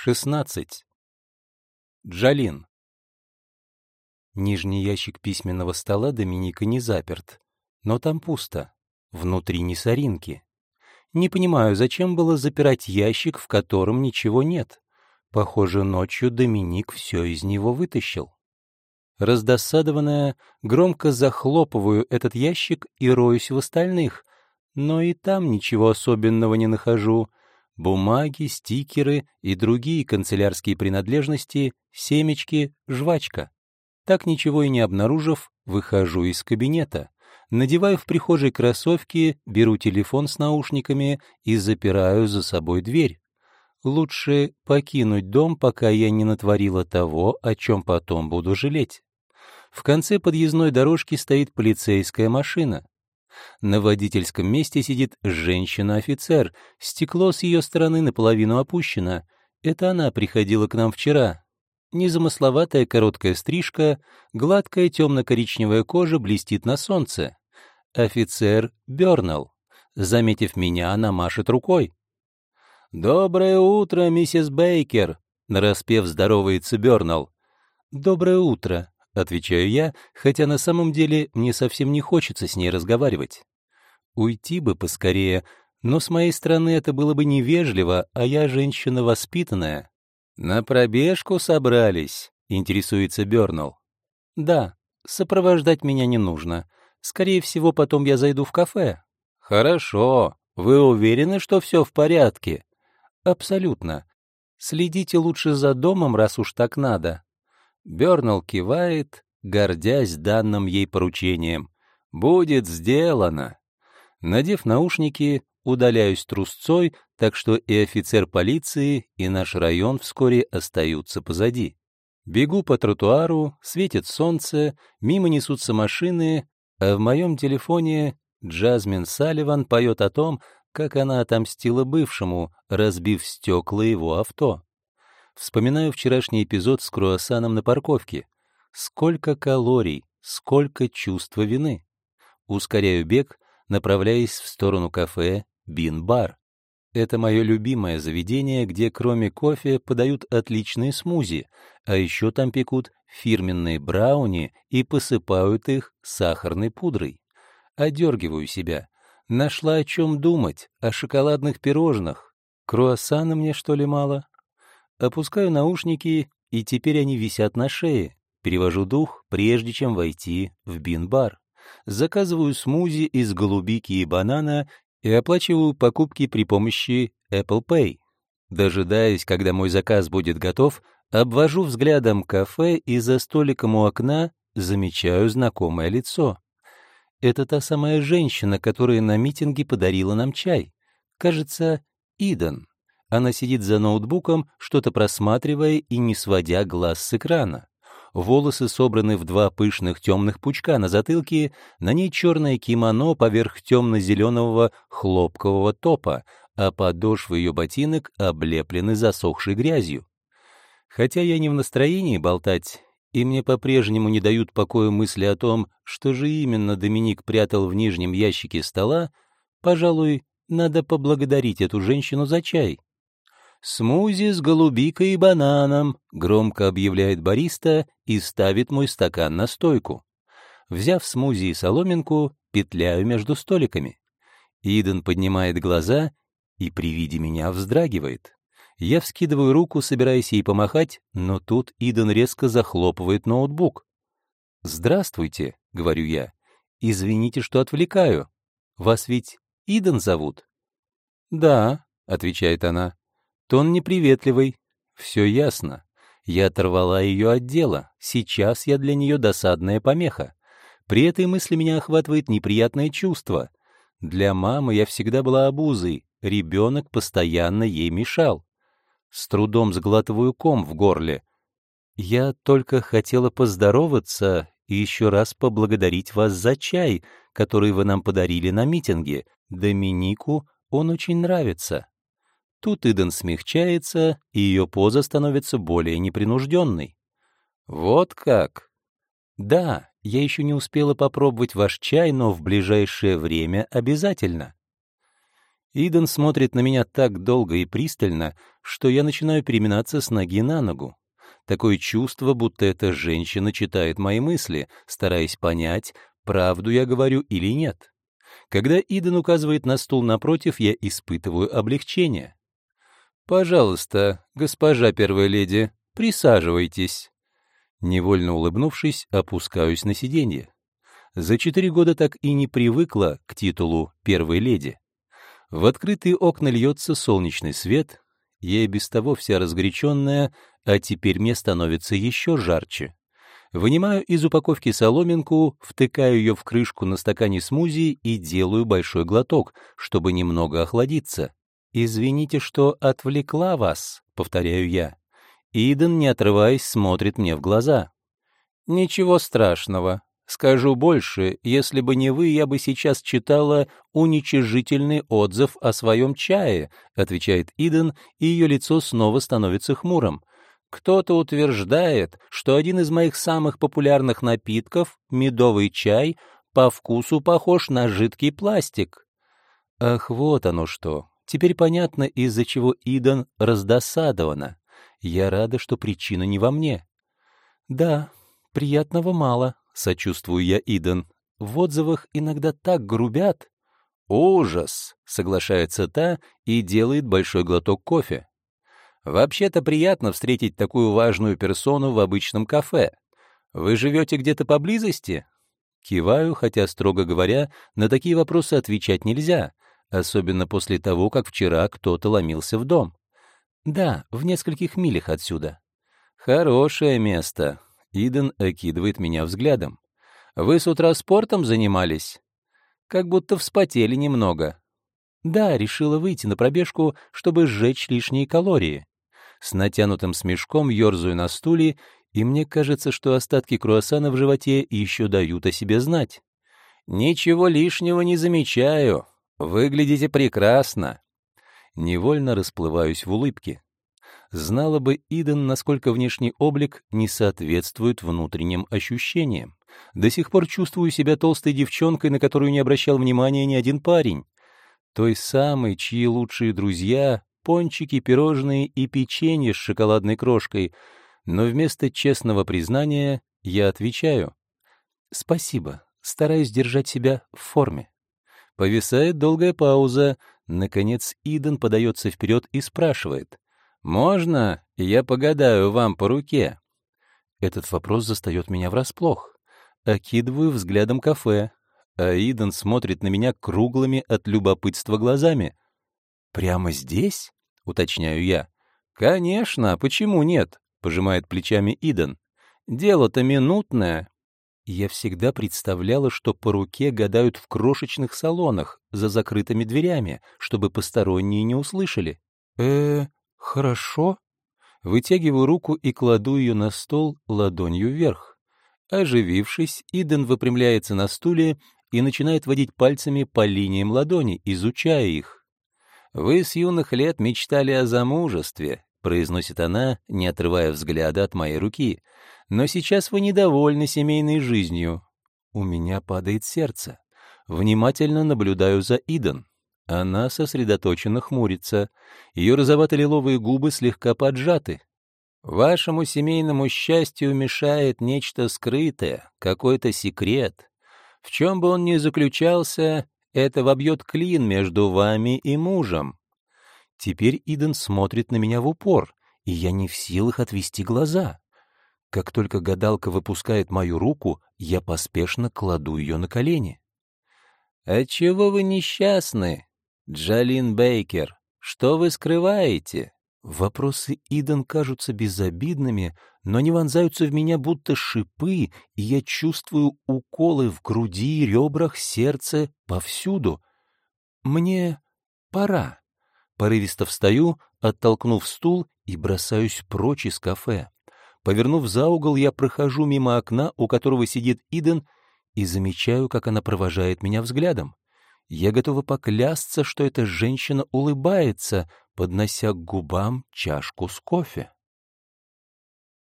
16. Джалин. Нижний ящик письменного стола Доминика не заперт, но там пусто, внутри не соринки. Не понимаю, зачем было запирать ящик, в котором ничего нет. Похоже, ночью Доминик все из него вытащил. Раздосадованная, громко захлопываю этот ящик и роюсь в остальных, но и там ничего особенного не нахожу — Бумаги, стикеры и другие канцелярские принадлежности, семечки, жвачка. Так ничего и не обнаружив, выхожу из кабинета. Надеваю в прихожей кроссовки, беру телефон с наушниками и запираю за собой дверь. Лучше покинуть дом, пока я не натворила того, о чем потом буду жалеть. В конце подъездной дорожки стоит полицейская машина. На водительском месте сидит женщина-офицер, стекло с ее стороны наполовину опущено. Это она приходила к нам вчера. Незамысловатая короткая стрижка, гладкая темно-коричневая кожа блестит на солнце. Офицер Бёрнелл. Заметив меня, она машет рукой. «Доброе утро, миссис Бейкер!» — нараспев здоровается Бёрнелл. «Доброе утро!» Отвечаю я, хотя на самом деле мне совсем не хочется с ней разговаривать. Уйти бы поскорее, но с моей стороны это было бы невежливо, а я женщина воспитанная. «На пробежку собрались?» — интересуется Бёрнелл. «Да, сопровождать меня не нужно. Скорее всего, потом я зайду в кафе». «Хорошо. Вы уверены, что все в порядке?» «Абсолютно. Следите лучше за домом, раз уж так надо. Бернал кивает, гордясь данным ей поручением. «Будет сделано!» Надев наушники, удаляюсь трусцой, так что и офицер полиции, и наш район вскоре остаются позади. Бегу по тротуару, светит солнце, мимо несутся машины, а в моем телефоне Джазмин Салливан поет о том, как она отомстила бывшему, разбив стекла его авто. Вспоминаю вчерашний эпизод с круассаном на парковке. Сколько калорий, сколько чувства вины. Ускоряю бег, направляясь в сторону кафе «Бин-бар». Это мое любимое заведение, где кроме кофе подают отличные смузи, а еще там пекут фирменные брауни и посыпают их сахарной пудрой. Одергиваю себя. Нашла о чем думать, о шоколадных пирожных. Круассана мне, что ли, мало? Опускаю наушники, и теперь они висят на шее. Перевожу дух, прежде чем войти в бин-бар. Заказываю смузи из голубики и банана и оплачиваю покупки при помощи Apple Pay. Дожидаясь, когда мой заказ будет готов, обвожу взглядом кафе и за столиком у окна замечаю знакомое лицо. Это та самая женщина, которая на митинге подарила нам чай. Кажется, Идан. Она сидит за ноутбуком, что-то просматривая и не сводя глаз с экрана. Волосы собраны в два пышных темных пучка на затылке, на ней черное кимоно поверх темно-зеленого хлопкового топа, а подошвы ее ботинок облеплены засохшей грязью. Хотя я не в настроении болтать, и мне по-прежнему не дают покоя мысли о том, что же именно Доминик прятал в нижнем ящике стола, пожалуй, надо поблагодарить эту женщину за чай. «Смузи с голубикой и бананом», — громко объявляет бариста и ставит мой стакан на стойку. Взяв смузи и соломинку, петляю между столиками. Иден поднимает глаза и при виде меня вздрагивает. Я вскидываю руку, собираясь ей помахать, но тут Иден резко захлопывает ноутбук. «Здравствуйте», — говорю я. «Извините, что отвлекаю. Вас ведь Иден зовут?» «Да», — отвечает она. Тон неприветливый. Все ясно. Я оторвала ее от дела. Сейчас я для нее досадная помеха. При этой мысли меня охватывает неприятное чувство. Для мамы я всегда была обузой. Ребенок постоянно ей мешал. С трудом сглатываю ком в горле. Я только хотела поздороваться и еще раз поблагодарить вас за чай, который вы нам подарили на митинге. Доминику он очень нравится. Тут Иден смягчается, и ее поза становится более непринужденной. «Вот как?» «Да, я еще не успела попробовать ваш чай, но в ближайшее время обязательно». Иден смотрит на меня так долго и пристально, что я начинаю переминаться с ноги на ногу. Такое чувство, будто эта женщина читает мои мысли, стараясь понять, правду я говорю или нет. Когда Иден указывает на стул напротив, я испытываю облегчение. «Пожалуйста, госпожа первая леди, присаживайтесь». Невольно улыбнувшись, опускаюсь на сиденье. За четыре года так и не привыкла к титулу первой леди. В открытые окна льется солнечный свет, я и без того вся разгоряченная, а теперь мне становится еще жарче. Вынимаю из упаковки соломинку, втыкаю ее в крышку на стакане смузи и делаю большой глоток, чтобы немного охладиться. «Извините, что отвлекла вас», — повторяю я. Иден, не отрываясь, смотрит мне в глаза. «Ничего страшного. Скажу больше, если бы не вы, я бы сейчас читала уничижительный отзыв о своем чае», — отвечает Иден, и ее лицо снова становится хмурым. Кто-то утверждает, что один из моих самых популярных напитков, медовый чай, по вкусу похож на жидкий пластик. Ах, вот оно что. Теперь понятно, из-за чего Идан раздосадована. Я рада, что причина не во мне. Да, приятного мало, сочувствую я Идан. В отзывах иногда так грубят. Ужас, соглашается та и делает большой глоток кофе. Вообще-то приятно встретить такую важную персону в обычном кафе. Вы живете где-то поблизости? Киваю, хотя, строго говоря, на такие вопросы отвечать нельзя, особенно после того, как вчера кто-то ломился в дом. Да, в нескольких милях отсюда. Хорошее место. Иден окидывает меня взглядом. Вы с утра спортом занимались? Как будто вспотели немного. Да, решила выйти на пробежку, чтобы сжечь лишние калории. С натянутым смешком ерзаю на стуле, и мне кажется, что остатки круассана в животе еще дают о себе знать. «Ничего лишнего не замечаю. Выглядите прекрасно». Невольно расплываюсь в улыбке. Знала бы Иден, насколько внешний облик не соответствует внутренним ощущениям. До сих пор чувствую себя толстой девчонкой, на которую не обращал внимания ни один парень. Той самой, чьи лучшие друзья пончики, пирожные и печенье с шоколадной крошкой, но вместо честного признания я отвечаю «Спасибо, стараюсь держать себя в форме». Повисает долгая пауза, наконец Иден подается вперед и спрашивает «Можно я погадаю вам по руке?» Этот вопрос застает меня врасплох. Окидываю взглядом кафе, а Иден смотрит на меня круглыми от любопытства глазами. «Прямо здесь?» уточняю я. «Конечно, почему нет?» — пожимает плечами Иден. «Дело-то минутное». Я всегда представляла, что по руке гадают в крошечных салонах за закрытыми дверями, чтобы посторонние не услышали. э хорошо». Вытягиваю руку и кладу ее на стол ладонью вверх. Оживившись, Иден выпрямляется на стуле и начинает водить пальцами по линиям ладони, изучая их. «Вы с юных лет мечтали о замужестве», — произносит она, не отрывая взгляда от моей руки. «Но сейчас вы недовольны семейной жизнью». У меня падает сердце. Внимательно наблюдаю за Иден. Она сосредоточенно хмурится. Ее розовато-лиловые губы слегка поджаты. «Вашему семейному счастью мешает нечто скрытое, какой-то секрет. В чем бы он ни заключался, это вобьет клин между вами и мужем. Теперь Иден смотрит на меня в упор, и я не в силах отвести глаза. Как только гадалка выпускает мою руку, я поспешно кладу ее на колени. «Отчего вы несчастны, Джалин Бейкер? Что вы скрываете?» Вопросы Иден кажутся безобидными, но они вонзаются в меня будто шипы, и я чувствую уколы в груди, ребрах, сердце, повсюду. Мне пора. Порывисто встаю, оттолкнув стул и бросаюсь прочь из кафе. Повернув за угол, я прохожу мимо окна, у которого сидит Иден, и замечаю, как она провожает меня взглядом. Я готова поклясться, что эта женщина улыбается, поднося к губам чашку с кофе.